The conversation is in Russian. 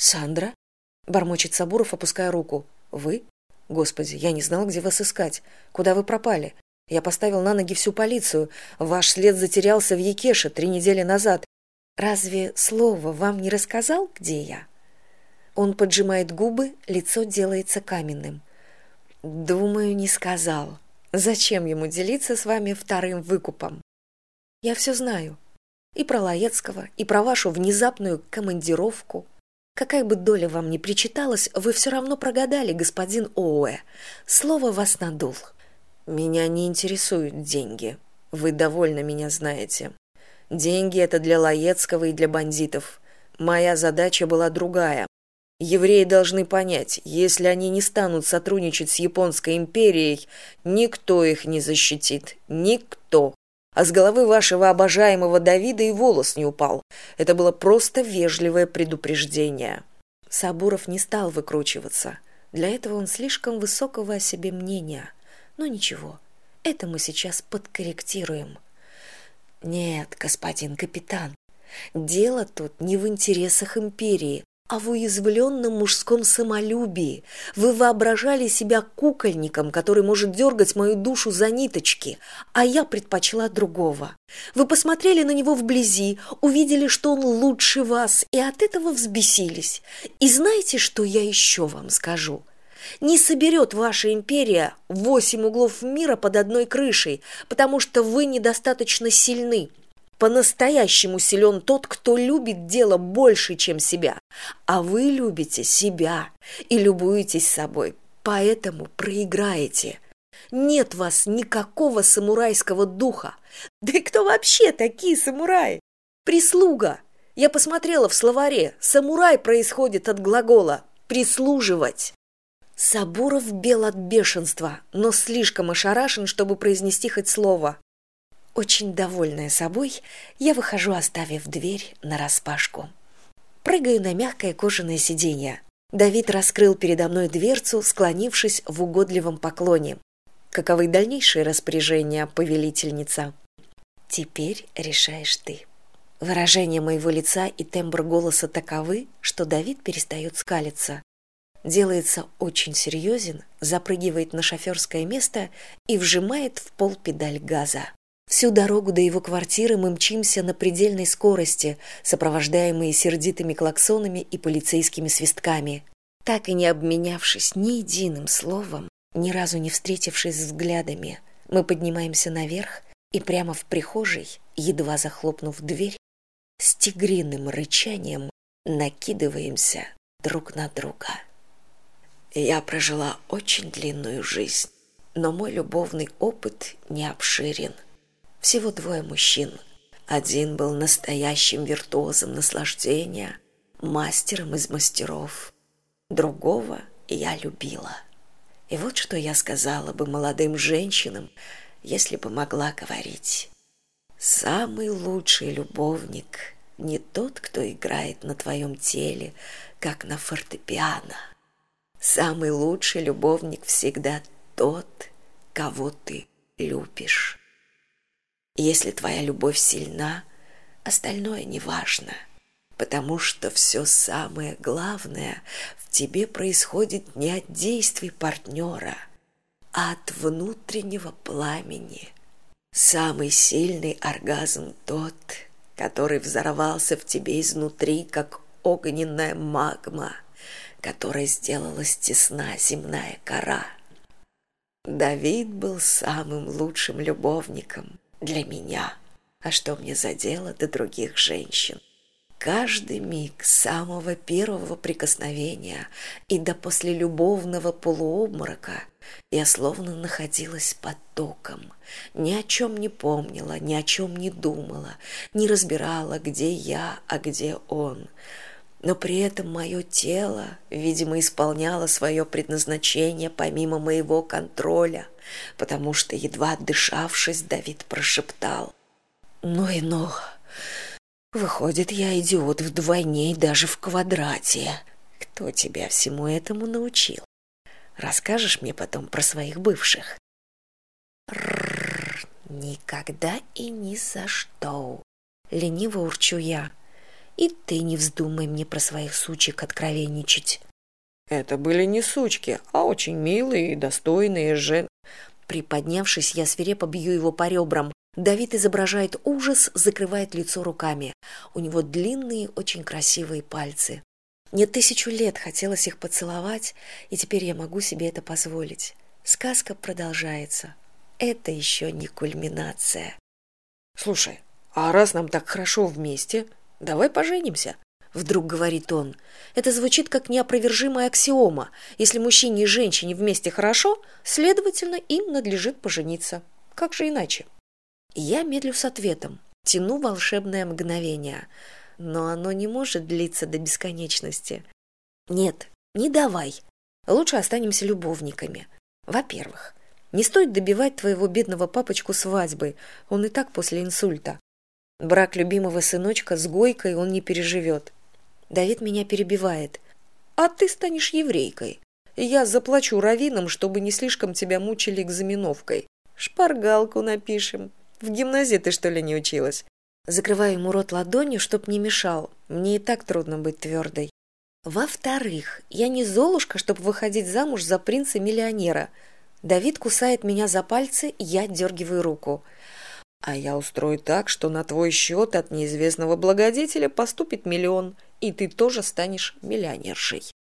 сандра бормочет сабуров опуская руку. Вы? Господи я не знал где вас искать. Куда вы пропали? Я поставил на ноги всю полицию. Ваш след затерялся в якеше три недели назад. Разве слово вам не рассказал где я? Он поджимает губы лицо делается каменным. Думаю не сказал. Зачем ему делиться с вами вторым выкупом? Я все знаю. И про лаецкого и про вашу внезапную командировку какая бы доля вам ни причиталась вы все равно прогадали господин оуэ. Слово вас надул. Меня не интересуют деньги. Вы довольно меня знаете. Деньги это для лаецкого и для бандитов. Моя задача была другая. Евреи должны понять если они не станут сотрудничать с японской империей никто их не защитит. Никто а с головы вашего обожаемого давида и волос не упал. Это было просто вежливое предупреждение. Сабуров не стал выкручиваться. Для этого он слишком высокого о себе мнения. Но ничего это мы сейчас подкорректируем. Нет господин капитан дело тут не в интересах империи а в уязвленном мужском самолюбии. Вы воображали себя кукольником, который может дергать мою душу за ниточки, а я предпочла другого. Вы посмотрели на него вблизи, увидели, что он лучше вас, и от этого взбесились. И знаете, что я еще вам скажу? Не соберет ваша империя восемь углов мира под одной крышей, потому что вы недостаточно сильны по-настоящему силен тот, кто любит дело больше, чем себя. А вы любите себя и любуетесь собой, поэтому проиграете. Нет вас никакого самурайского духа. Да и кто вообще такие самураи? Прислуга. Я посмотрела в словаре. Самурай происходит от глагола «прислуживать». Сабуров бел от бешенства, но слишком ошарашен, чтобы произнести хоть слово очень довольная собой я выхожу оставив дверь нараспашку прыгаю на мягкое кожаное сиденье. Давид раскрыл передо мной дверцу склонившись в угодливом поклоне. Каковы дальнейшие распоряжения повелительница? Теперь решаешь ты. Выражение моего лица и тембр голоса таковы что давид перестает скалиться. Делается очень серьезен запрыгивает на шоферское место и вжимает в пол педаль газа Всю дорогу до его квартиры мы мчимся на предельной скорости, сопровождаемые сердитыми клаксонами и полицейскими свистками. Так и не обменявшись ни единым словом, ни разу не встретившись взглядами, мы поднимаемся наверх и прямо в прихожей, едва захлопнув дверь, с тигриным рычанием накидываемся друг на друга. Я прожила очень длинную жизнь, но мой любовный опыт не обширен – всего двое мужчин. Один был настоящим виртуозом наслаждения, мастером из мастеров. Другого я любила. И вот что я сказала бы молодым женщинам, если бы могла говорить. Самый лучший любовник не тот, кто играет на твоем теле, как на фортепиано. Самый лучший любовник всегда тот, кого ты любишь. Если твоя любовь сильна, остальное не важно, потому что все самое главное в тебе происходит не от действий партнера, а от внутреннего пламени. Самый сильный оргазм тот, который взорвался в тебе изнутри, как огненная магма, которая сделалась тесна земная кора. Давид был самым лучшим любовником — для меня. А что мне за дело до других женщин? Каждый миг самого первого прикосновения и до послелюбовного полуобморока я словно находилась под током, ни о чем не помнила, ни о чем не думала, не разбирала, где я, а где он. Но при этом мое тело, видимо, исполняло свое предназначение помимо моего контроля – потому что, едва отдышавшись, Давид прошептал. «Ну и ну! Выходит, я идиот вдвойне и даже в квадрате. Кто тебя всему этому научил? Расскажешь мне потом про своих бывших?» «Рррр, никогда и ни за что!» Лениво урчу я. И ты не вздумай мне про своих сучек откровенничать. Это были не сучки а очень милые и достойные жен. Приподнявшись я свирепо бью его по ребрам. Давид изображает ужас закрывает лицо руками. У него длинные очень красивые пальцы. Мне тысячу лет хотелось их поцеловать и теперь я могу себе это позволить. Сказка продолжается. Это еще не кульминация. Слушай а раз нам так хорошо вместе давай поженимся вдруг говорит он. Это звучит как неопровержимая аксиома. Если мужчине и женщине вместе хорошо следовательно им надлежит пожениться. Как же иначе? Я медлю с ответом. Тяну волшебное мгновение. Но оно не может длиться до бесконечности. Нет не давай. Лучше останемся любовниками. Во первых не стоит добивать твоего бедного папочку свадьбой. Он и так после инсульта брак любимого сыночка с гойкой он не переживет. Давид меня перебивает. А ты станешь еврейкой. Я заплачу раввинам чтобы не слишком тебя мучили экзаменовкой. Шпаргалку напишем. В гимназии ты что ли не училась? Закрываю ему рот ладонью чтоб не мешал. Мне и так трудно быть твердой во вторых я не золушка чтобы выходить замуж за принца миллионера давид кусает меня за пальцы я дергиваю руку а я устрою так что на твой счет от неизвестного благодетеля поступит миллион и ты тоже станешь миллионершей